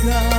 now.